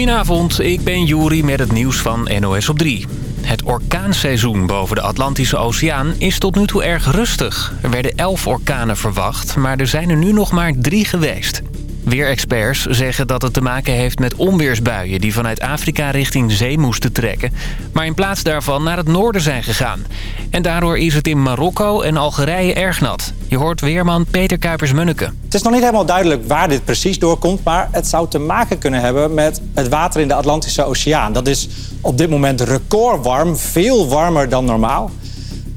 Goedenavond, ik ben Juri met het nieuws van NOS op 3. Het orkaanseizoen boven de Atlantische Oceaan is tot nu toe erg rustig. Er werden 11 orkanen verwacht, maar er zijn er nu nog maar drie geweest. Weerexperts zeggen dat het te maken heeft met onweersbuien... die vanuit Afrika richting zee moesten trekken... maar in plaats daarvan naar het noorden zijn gegaan. En daardoor is het in Marokko en Algerije erg nat. Je hoort weerman Peter Kuipers-Munneke. Het is nog niet helemaal duidelijk waar dit precies doorkomt... maar het zou te maken kunnen hebben met het water in de Atlantische Oceaan. Dat is op dit moment recordwarm, veel warmer dan normaal...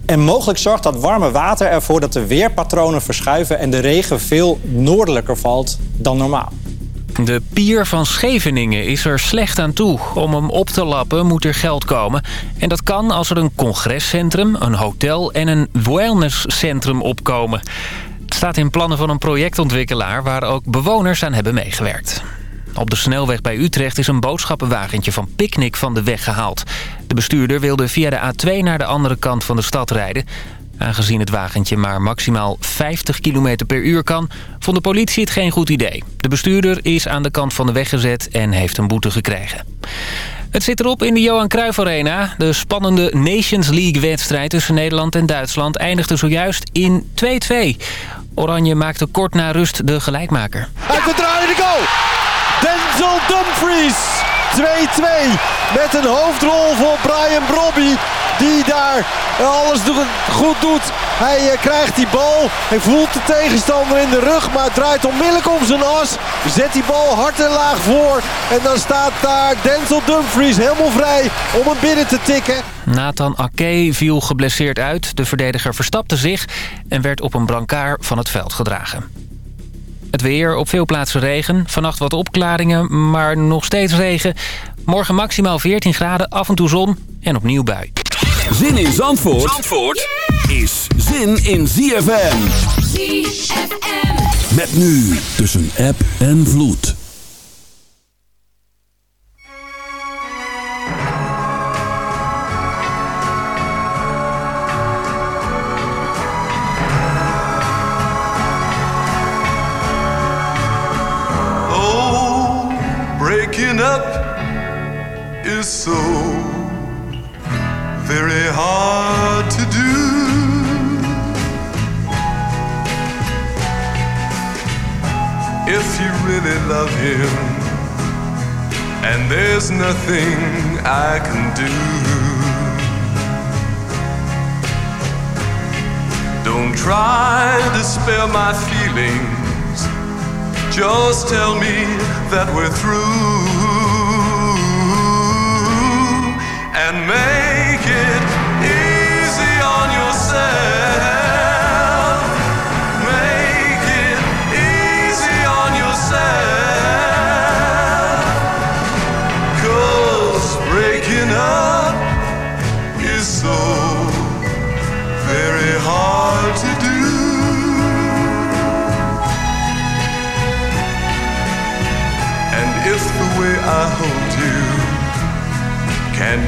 En mogelijk zorgt dat warme water ervoor dat de weerpatronen verschuiven... en de regen veel noordelijker valt dan normaal. De pier van Scheveningen is er slecht aan toe. Om hem op te lappen moet er geld komen. En dat kan als er een congrescentrum, een hotel en een wellnesscentrum opkomen. Het staat in plannen van een projectontwikkelaar... waar ook bewoners aan hebben meegewerkt. Op de snelweg bij Utrecht is een boodschappenwagentje van Picnic van de weg gehaald. De bestuurder wilde via de A2 naar de andere kant van de stad rijden. Aangezien het wagentje maar maximaal 50 km per uur kan... vond de politie het geen goed idee. De bestuurder is aan de kant van de weg gezet en heeft een boete gekregen. Het zit erop in de Johan Cruijff Arena. De spannende Nations League-wedstrijd tussen Nederland en Duitsland... eindigde zojuist in 2-2. Oranje maakte kort na rust de gelijkmaker. Uit de draaiende goal! Denzel Dumfries. 2-2 met een hoofdrol voor Brian Brobby. Die daar alles goed doet. Hij eh, krijgt die bal. Hij voelt de tegenstander in de rug. Maar draait onmiddellijk om zijn as. Zet die bal hard en laag voor. En dan staat daar Denzel Dumfries helemaal vrij om hem binnen te tikken. Nathan Ake viel geblesseerd uit. De verdediger verstapte zich en werd op een brancard van het veld gedragen. Het weer, op veel plaatsen regen. Vannacht wat opklaringen, maar nog steeds regen. Morgen maximaal 14 graden, af en toe zon en opnieuw bui. Zin in Zandvoort, Zandvoort is zin in ZFM. ZFM. Met nu tussen app en vloed. Is so very hard to do. If you really love him, and there's nothing I can do. Don't try to spare my feelings. Just tell me that we're through and make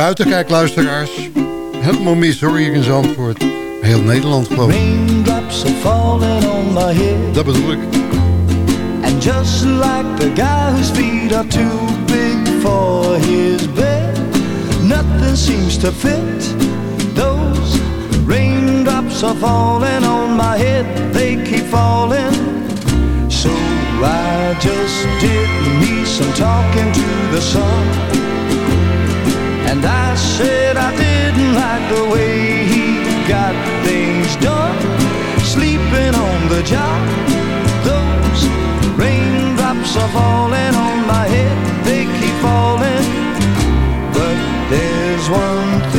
Naar buiten kijk, luisteraars... helemaal mis hoor hier in Zandvoort. Heel Nederland geloof ik. Raindrops are falling on my head. Dat bedoel ik. And just like the guy whose feet are too big for his bed, nothing seems to fit. Those raindrops are falling on my head, they keep falling. So I just did me some talking to the sun. And I said I didn't like the way he got things done. Sleeping on the job, those raindrops are falling on my head, they keep falling. But there's one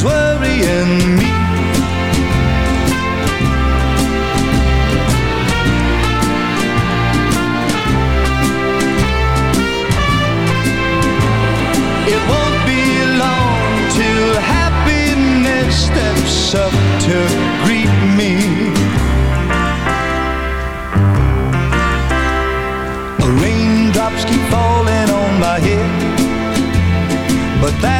Nothing's worrying me. It won't be long till happiness steps up to greet me. Raindrops keep falling on my head, but that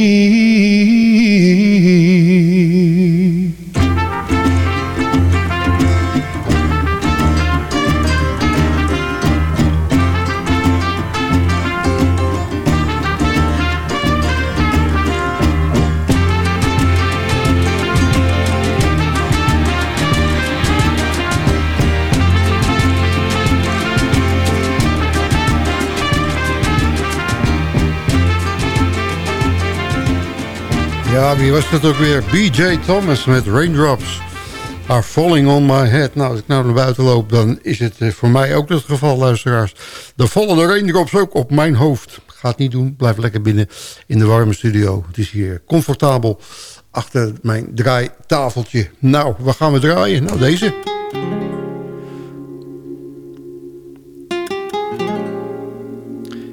Wie was dat ook weer? B.J. Thomas met Raindrops are falling on my head. Nou, als ik nou naar buiten loop, dan is het eh, voor mij ook het geval, luisteraars. Er vallen de raindrops ook op mijn hoofd. Ga het niet doen, blijf lekker binnen in de warme studio. Het is hier comfortabel achter mijn draaitafeltje. Nou, waar gaan we draaien? Nou, deze.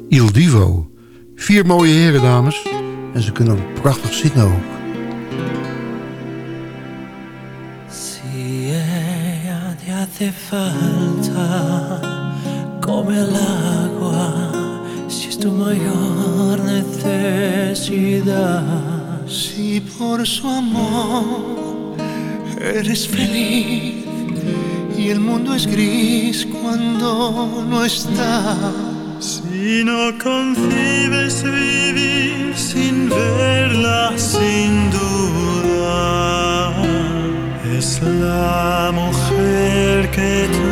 Il Divo. Vier mooie heren, dames. En ze kunnen prachtig zingen ook. Hace falta come el agua, si es tu mayor necesidad, si por su amor eres feliz y el mundo es gris cuando no está. Si no concibes vivir sin verla, sin duda, es la mujer pocket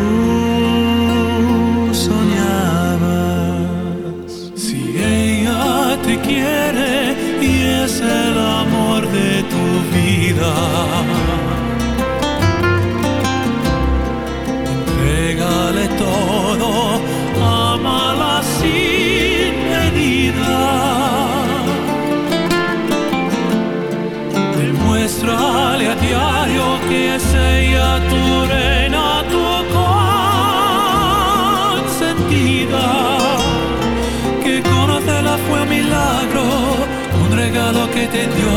te dio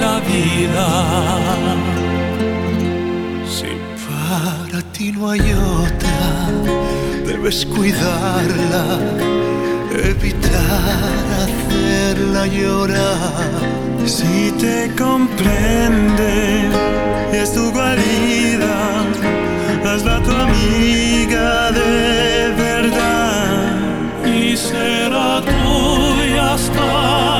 la vida. Si para ti no hay otra, debes cuidarla, evitar hacerla llorar. Si te comprende, es tu guarida, hazla tu amiga de verdad y será tuya hasta.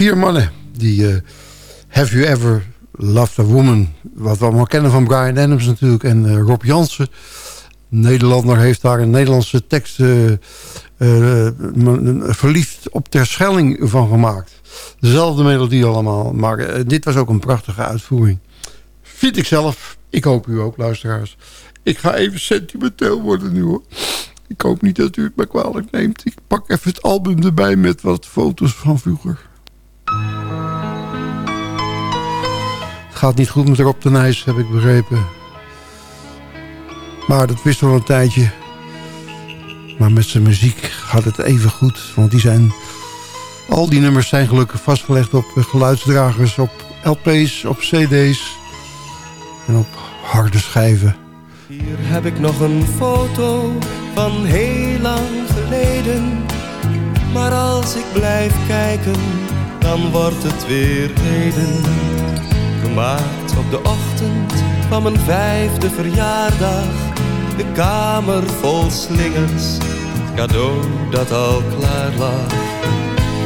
Vier mannen die eh, Have You Ever Loved a Woman... wat we allemaal kennen van Brian Adams natuurlijk... en eh, Rob Jansen. Nederlander heeft daar een Nederlandse tekst... eh, verliefd op Terschelling van gemaakt. Dezelfde melodie allemaal. Maar dit was ook een prachtige uitvoering. Vind ik zelf. Ik hoop u ook, luisteraars. Ik ga even sentimenteel worden nu hoor. Ik hoop niet dat u het me kwalijk neemt. Ik pak even het album erbij met wat foto's van vroeger. Gaat niet goed met Rob de Nijs, heb ik begrepen. Maar dat wist wel een tijdje. Maar met zijn muziek gaat het even goed. Want die zijn, al die nummers zijn gelukkig vastgelegd op geluidsdragers, op LP's, op CD's en op harde schijven. Hier heb ik nog een foto van heel lang geleden. Maar als ik blijf kijken, dan wordt het weer heden. Gemaakt op de ochtend van mijn vijfde verjaardag. De kamer vol slingers, het cadeau dat al klaar lag.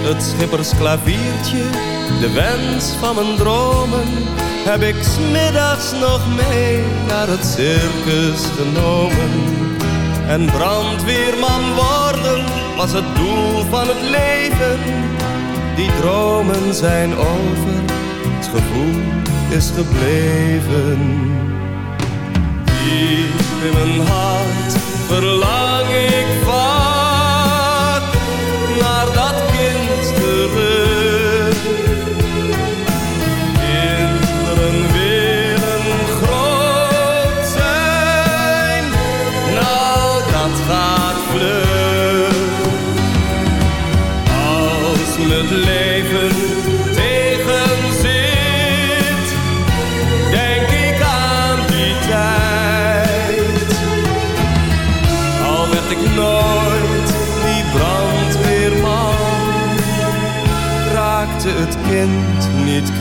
Het schippersklaviertje, de wens van mijn dromen, heb ik smiddags nog mee naar het circus genomen. En brandweerman worden was het doel van het leven. Die dromen zijn over, het gevoel is gebleven. Diep in mijn hart verlang ik vaak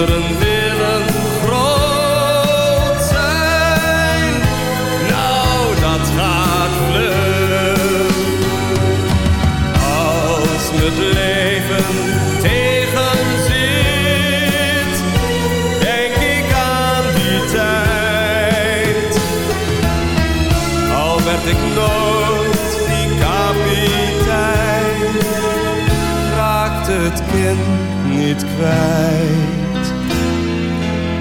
Willen groot zijn, nou dat gaat vlug. Als het leven tegenzit, denk ik aan die tijd. Al werd ik nooit die kapitein, raakte het kind niet kwijt.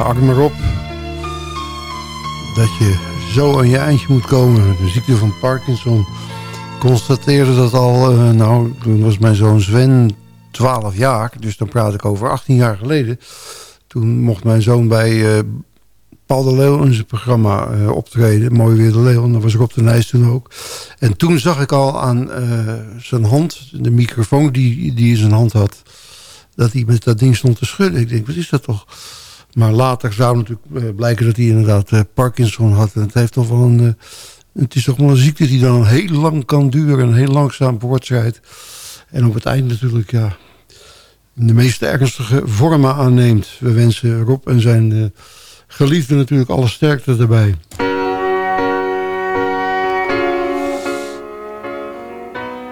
Ja, arm erop. Dat je zo aan je eindje moet komen. De ziekte van Parkinson constateerde dat al... Uh, nou, toen was mijn zoon Sven 12 jaar. Dus dan praat ik over 18 jaar geleden. Toen mocht mijn zoon bij uh, Paul de Leeuw in zijn programma uh, optreden. Mooi weer de Leeuw. Dat was Rob de Nijs toen ook. En toen zag ik al aan zijn hand, de microfoon die, die in zijn hand had... dat hij met dat ding stond te schudden. Ik denk, wat is dat toch... Maar later zou natuurlijk eh, blijken dat hij inderdaad uh, Parkinson had. En het, heeft toch wel een, uh, het is toch wel een ziekte die dan heel lang kan duren en heel langzaam voortschrijdt. En op het eind natuurlijk ja, de meest ernstige vormen aanneemt. We wensen Rob en zijn geliefde natuurlijk alle sterkte erbij.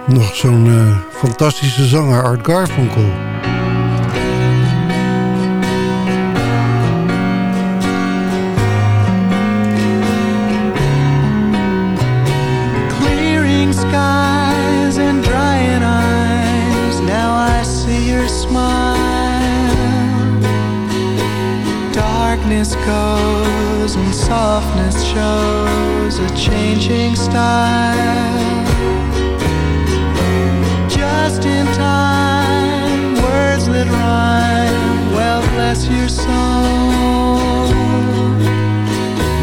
Nog zo'n fantastische zanger, Art Garfunkel. Darkness goes and softness shows a changing style. Just in time, words that rhyme, well bless your soul.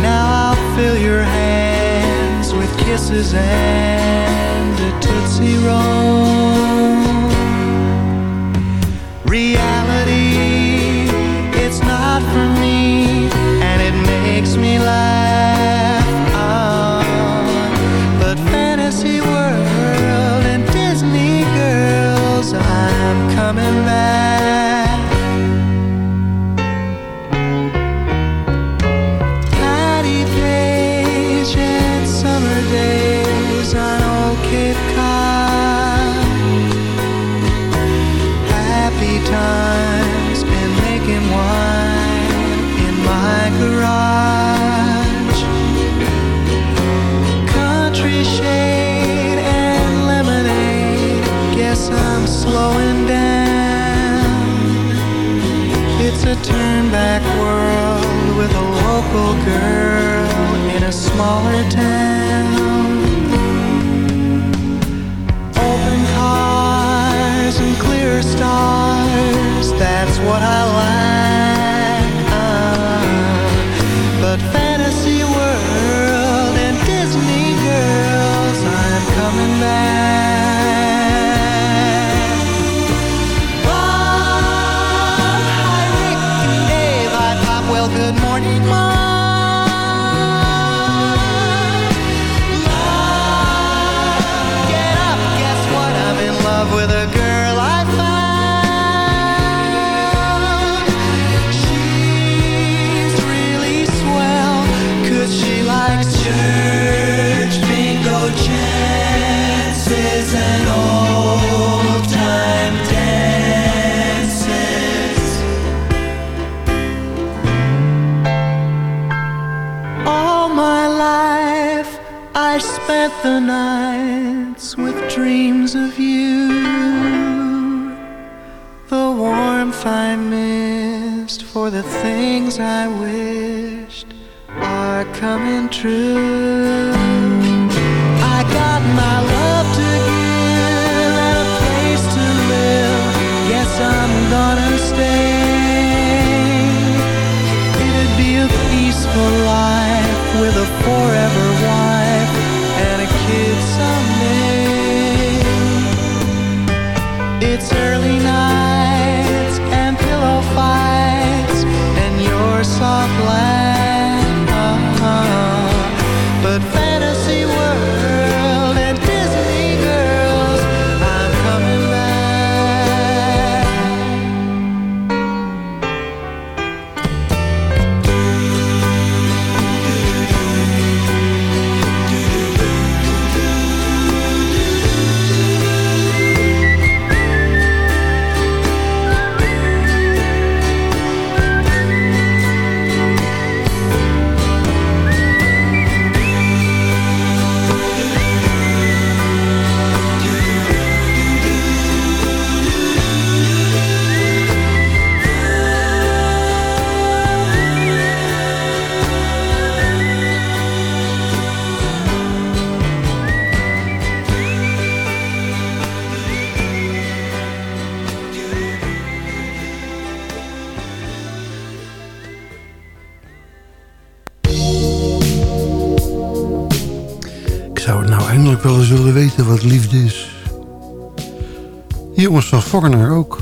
Now I'll fill your hands with kisses and a Tootsie Roll. A turn back world with a local girl in a smaller town. Open cars and clear stars, that's what I like. Foreigner ook.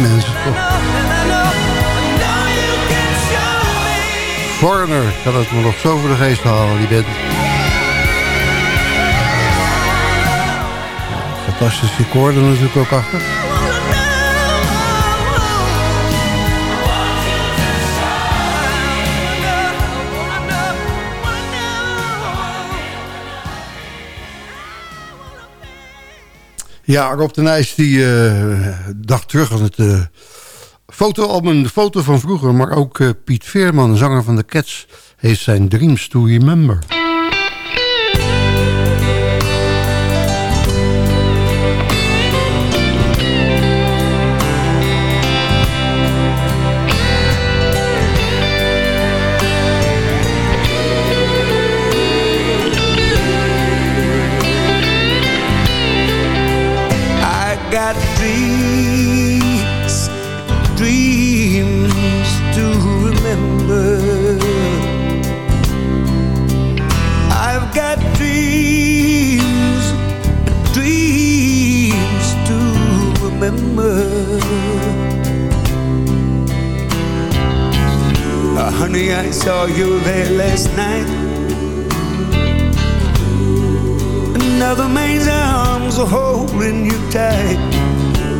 mensen. Foreigner kan het me nog zo voor de geest halen, die bent. Fantastische koorden natuurlijk ook achter. Ja, Rob de Nijs die eh, dacht terug aan het eh, foto op een foto van vroeger. Maar ook eh, Piet Veerman, zanger van de Cats, heeft zijn Dreams to Remember. I saw you there last night. Another man's arms are holding you tight.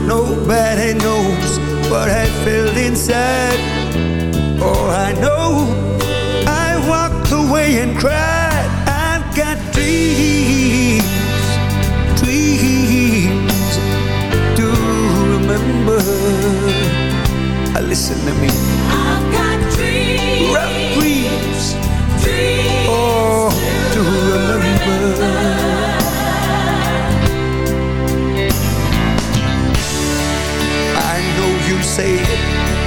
Nobody knows what I felt inside. All I know, I walked away and cried. I've got dreams, dreams to remember. Listen to me. You say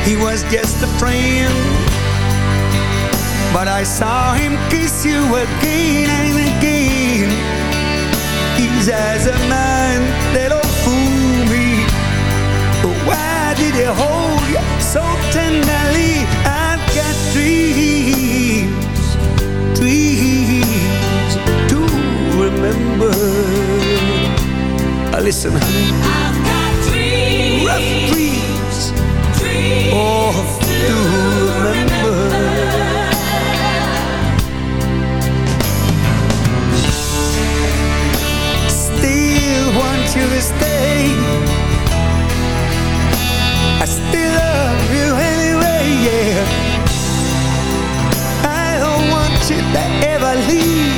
he was just a friend, but I saw him kiss you again and again. Eyes are mine, they don't fool me. But why did he hold you so tenderly? Remember. Uh, listen, honey. I've got dreams, Rough dreams, dreams oh, to remember. Still want you to stay. I still love you anyway, yeah. I don't want you to ever leave.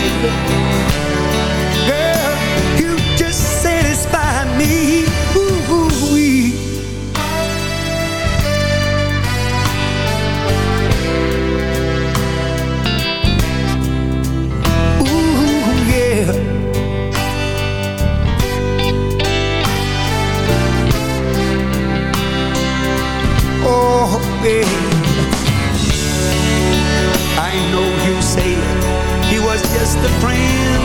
Just a friend,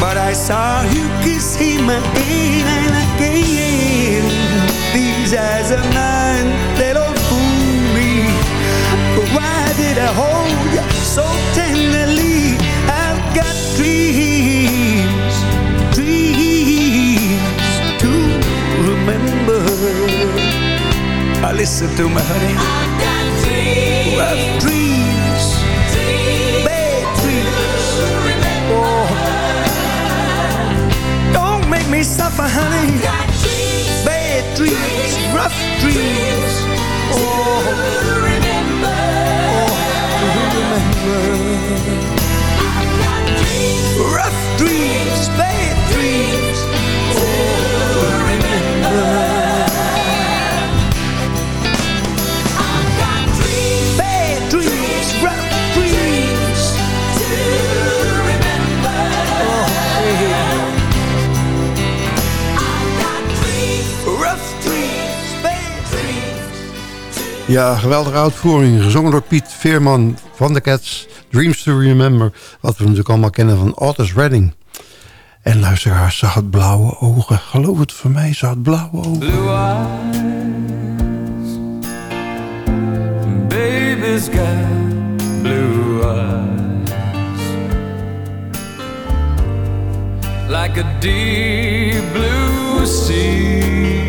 but I saw you kiss him again and again. These eyes of mine, they don't fool me. But why did I hold you so tenderly? I've got dreams, dreams to remember. I listen to my honey. I've got dreams, honey. Dreams, bad dreams, dreams rough dreams. dreams oh, to remember. Oh, to remember. Rough Ja, geweldige uitvoering. Gezongen door Piet Veerman van de Cats. Dreams to Remember. Wat we natuurlijk allemaal kennen van Otis Redding. En luisteraars, ze had blauwe ogen. Geloof het voor mij, ze had blauwe ogen. blue eyes. Baby's got blue eyes. Like a deep blue sea.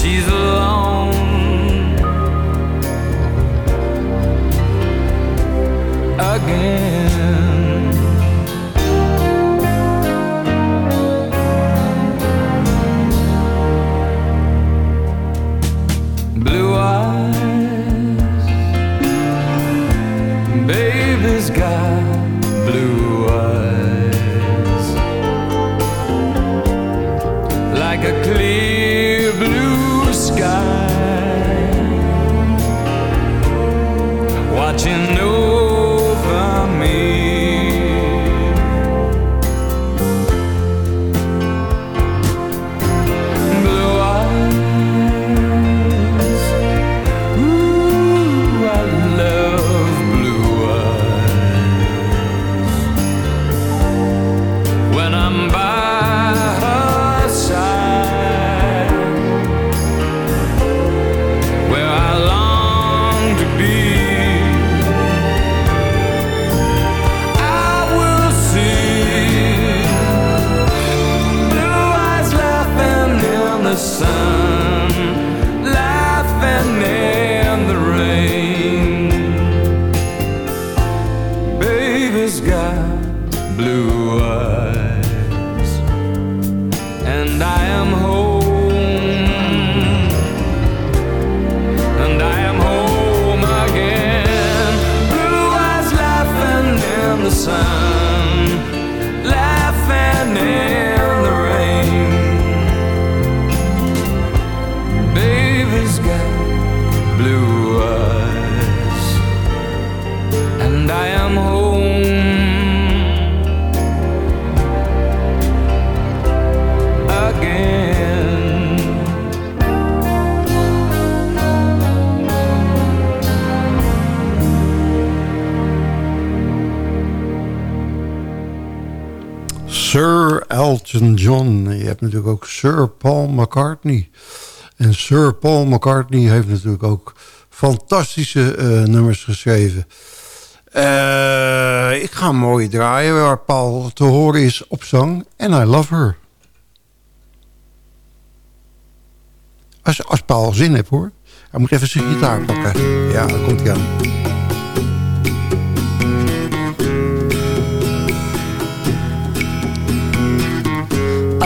She's alone. Again. John. Je hebt natuurlijk ook Sir Paul McCartney. En Sir Paul McCartney heeft natuurlijk ook fantastische eh, nummers geschreven. Eh, ik ga een mooie draaien waar Paul te horen is op zang. En I Love Her. Als, als Paul zin heeft hoor. Hij moet even zijn gitaar pakken. Ja, daar komt hij aan.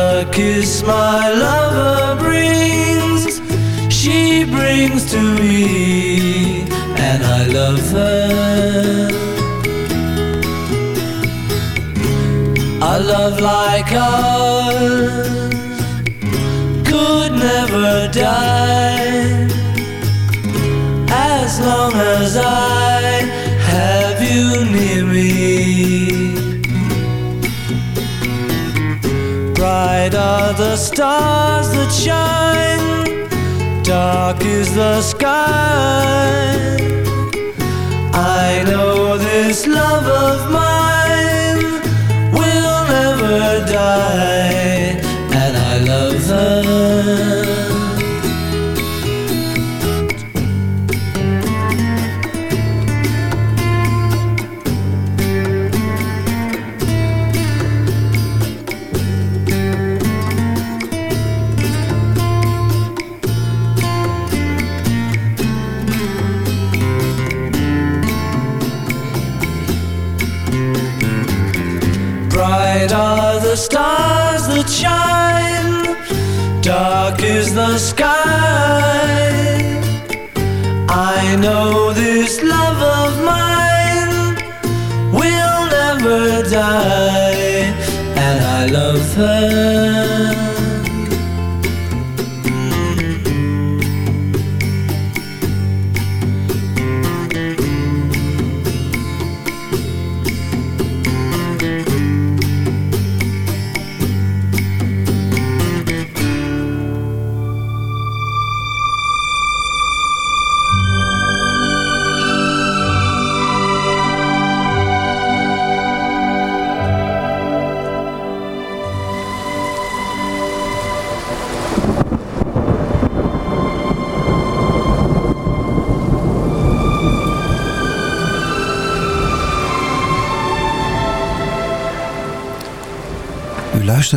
the kiss my lover brings, she brings to me, and I love her. A love like ours could never die are the stars that shine, dark is the sky. I know this love of mine will never die, sky. I know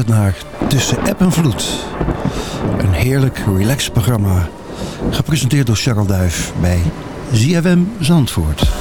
Naar Tussen App en Vloed. Een heerlijk relaxed programma. Gepresenteerd door Charles Duif bij ZFM Zandvoort.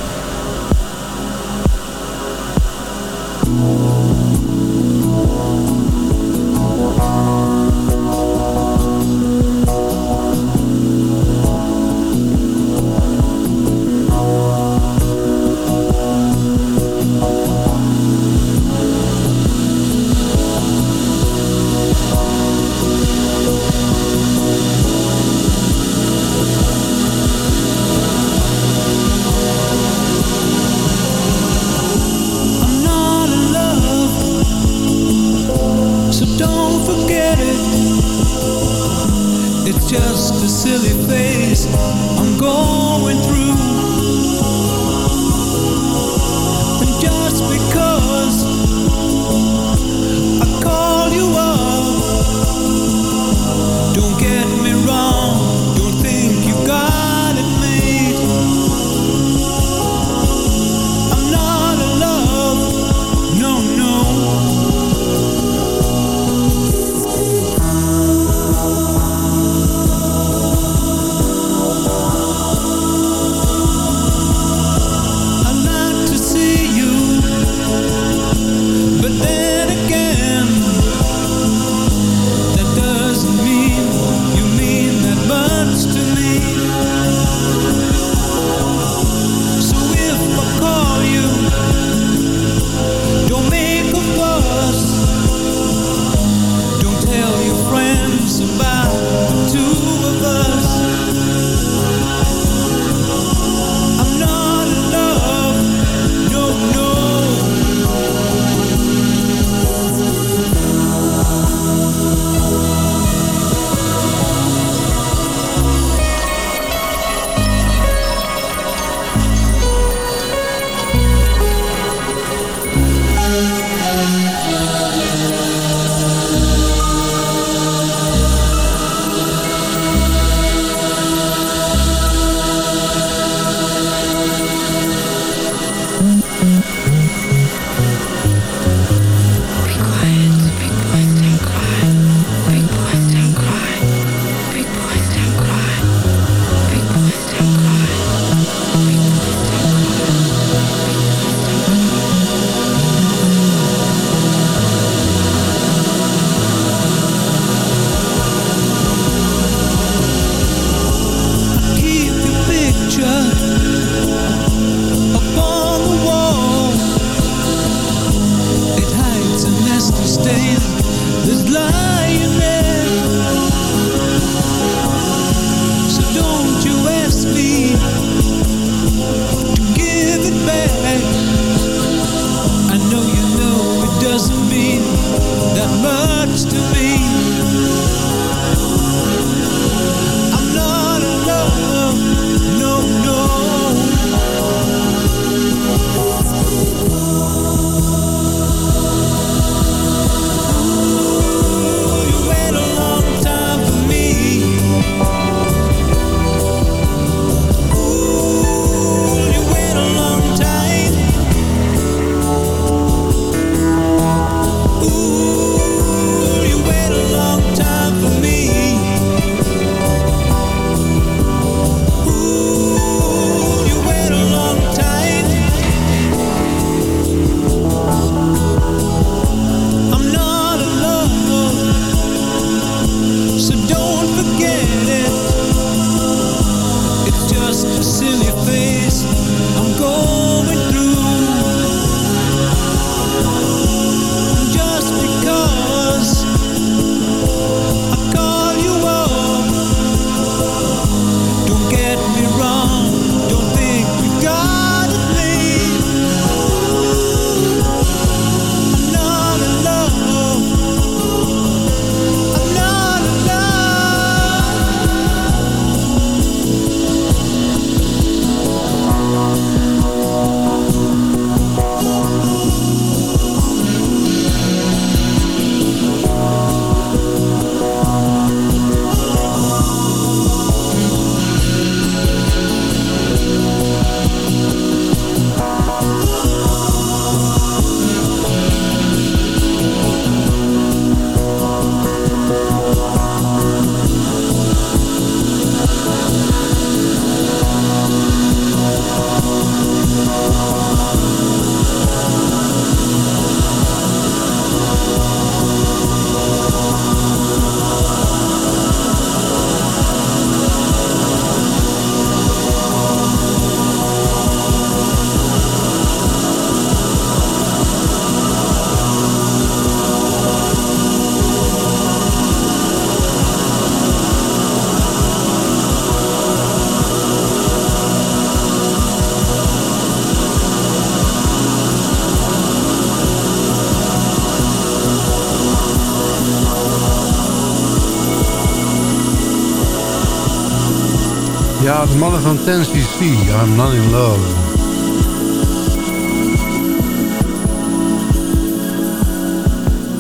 Ja, de mannen van 10cc, I'm not in love.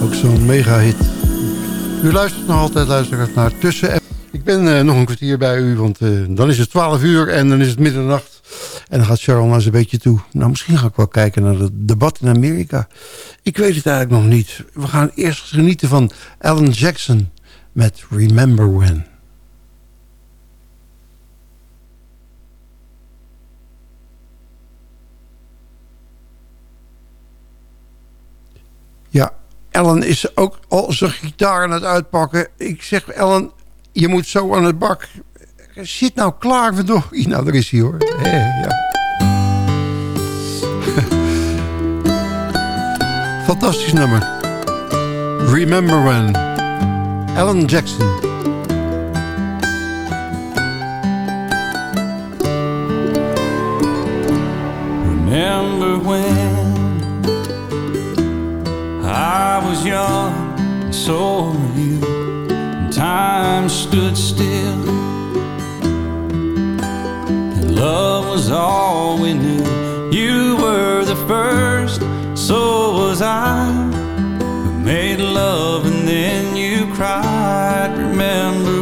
Ook zo'n mega hit. U luistert nog altijd, luisteraars, naar Tussen... Ik ben eh, nog een kwartier bij u, want eh, dan is het 12 uur en dan is het middernacht. En dan gaat Sharon naar zijn beetje toe. Nou, misschien ga ik wel kijken naar het debat in Amerika. Ik weet het eigenlijk nog niet. We gaan eerst genieten van Alan Jackson met Remember When. Ja, Ellen is ook al zijn gitaar aan het uitpakken. Ik zeg, Ellen, je moet zo aan het bak. Zit nou klaar, verdorie. Nou, daar is hij hoor. Ja. Fantastisch nummer. Remember When. Alan Jackson. Remember when I was young and so were you. And time stood still. And love was all we knew. You were the first so was I. We made love and then you cried. Remember Remember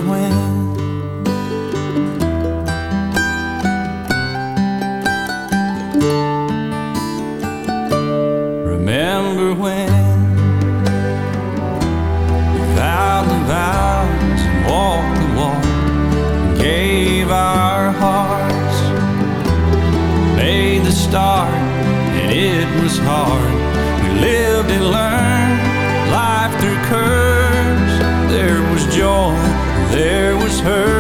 our hearts, made the start, and it was hard. We lived and learned life through curves. There was joy, there was hurt.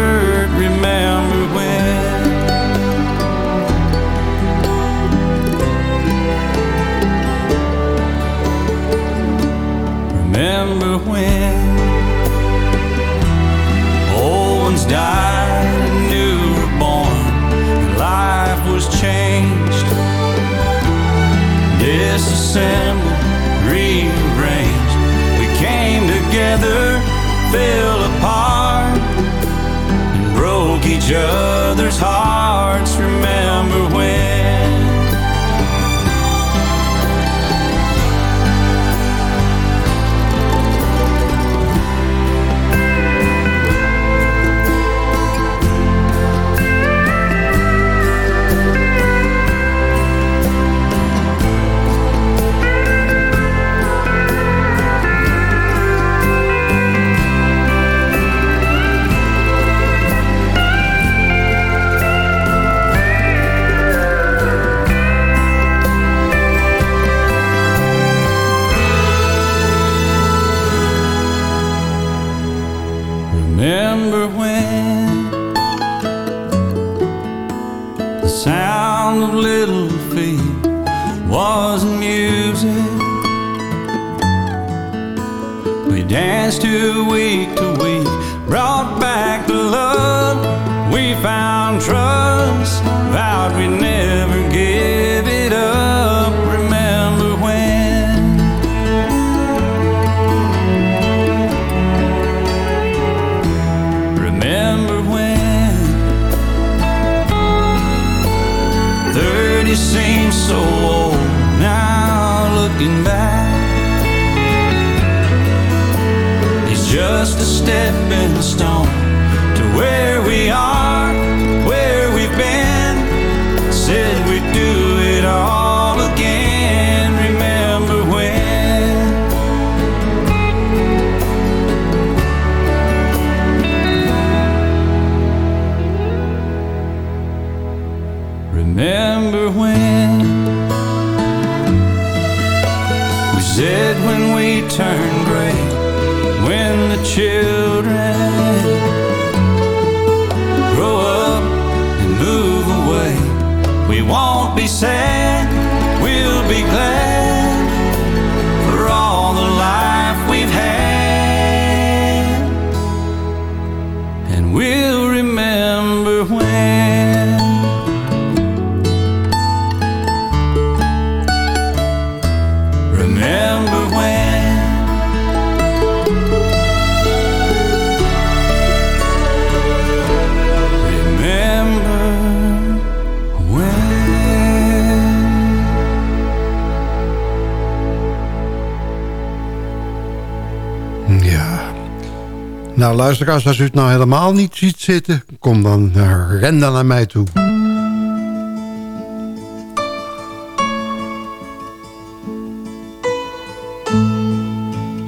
Disassembled, rearranged. We came together, fell apart, and broke each other's hearts. Remember 30 seems so old. Now looking back It's just a stepping stone to where we are, Nou, luisteraars, als u het nou helemaal niet ziet zitten... kom dan, ren dan naar mij toe.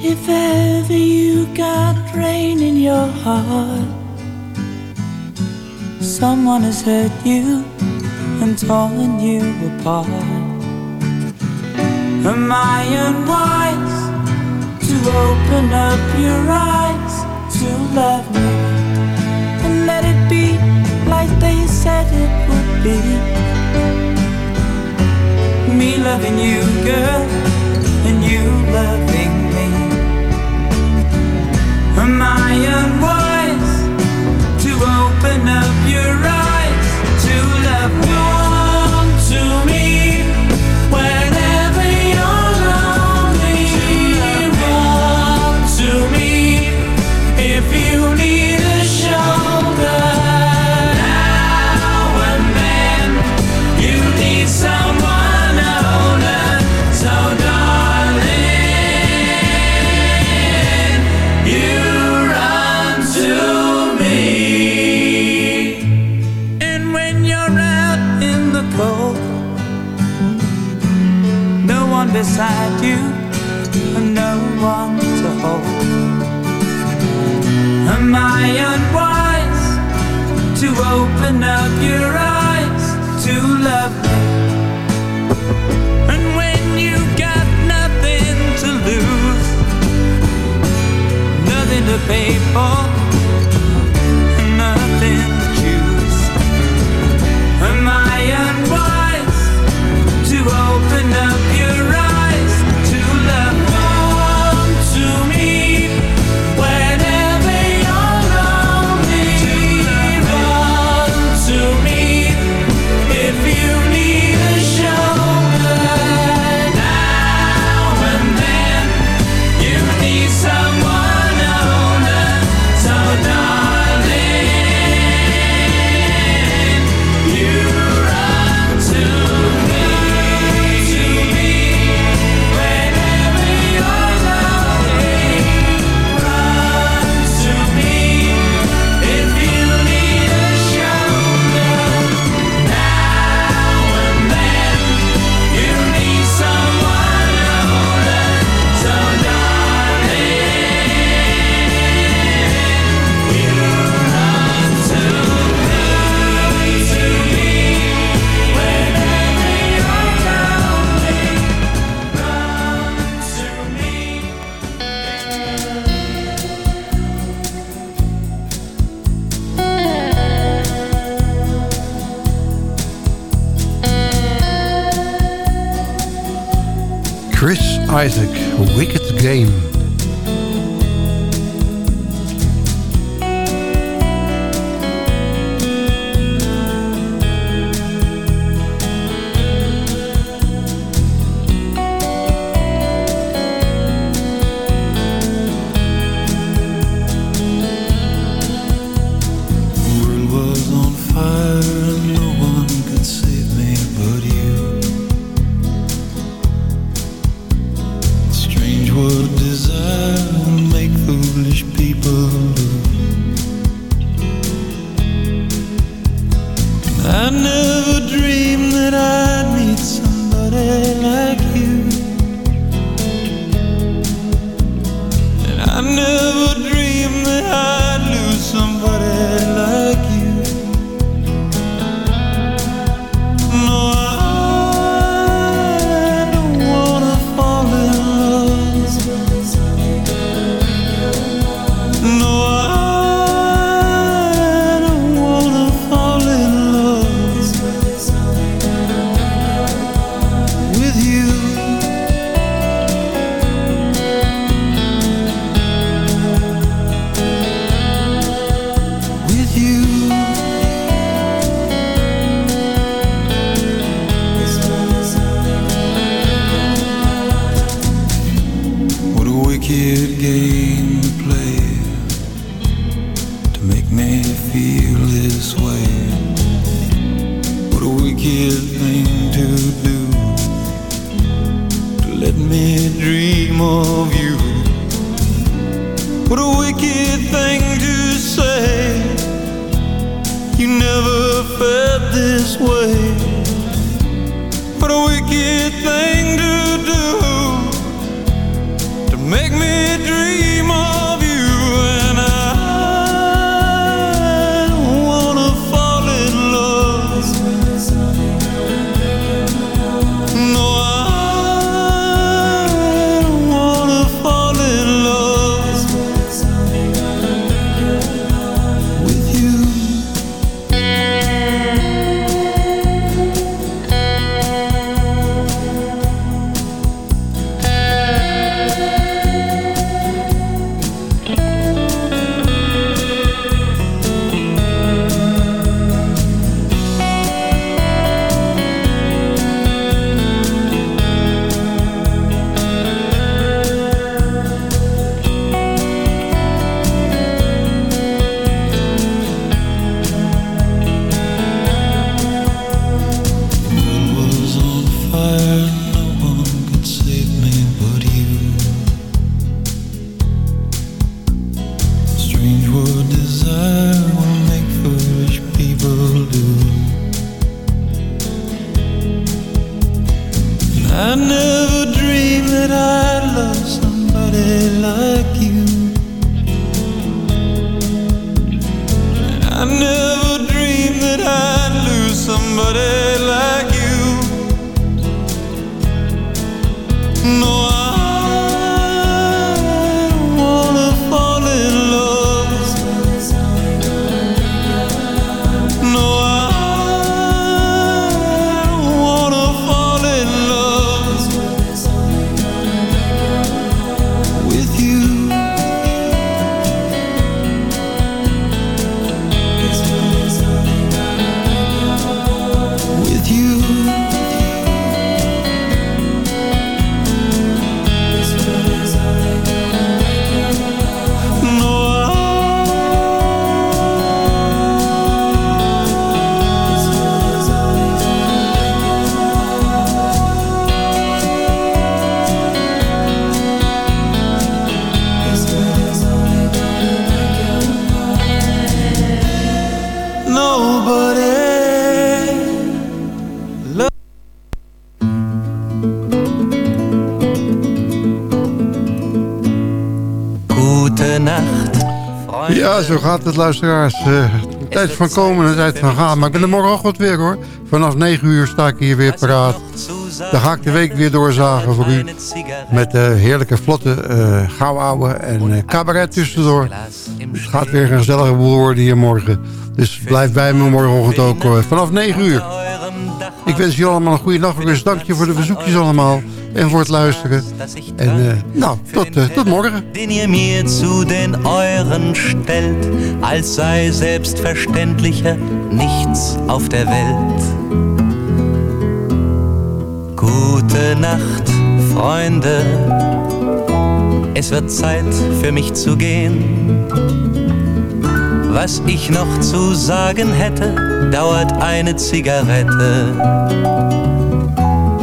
If ever you got rain in your heart Someone has hurt you and torn you apart Am I unwise to open up your eyes to love me and let it be like they said it would be. Me loving you, girl, and you loving me. Am I unwise to open up your eyes to love me? people gaat het, luisteraars. Eh, tijd van komen en tijd van gaan. Maar ik ben er morgenochtend weer, hoor. Vanaf 9 uur sta ik hier weer paraat. Dan ga ik de week weer doorzagen voor u. Met uh, heerlijke, vlotte, uh, gauwouwe en uh, cabaret tussendoor. Het gaat weer een gezellige boel worden hier morgen. Dus blijf bij me morgenochtend ook hoor. vanaf 9 uur. Ik wens jullie allemaal een goede nacht. Dank je voor de bezoekjes allemaal. En voor het luisteren. En nou, tot, tot morgen. Den ihr mir zu den euren stellt, als sei selbstverständlicher nichts auf der Welt. Gute Nacht, Freunde. Es wird Zeit für mich zu gehen. Was ich noch zu sagen hätte, dauert eine Zigarette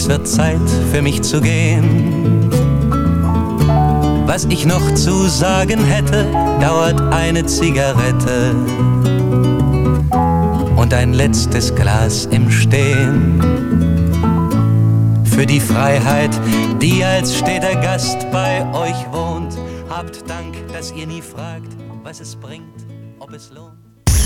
Es wird Zeit für mich zu gehen. Was ich noch zu sagen hätte, dauert eine Zigarette und ein letztes Glas im Stehen. Für die Freiheit, die als steter Gast bei euch wohnt, habt Dank, dass ihr nie fragt, was es bringt, ob es lohnt.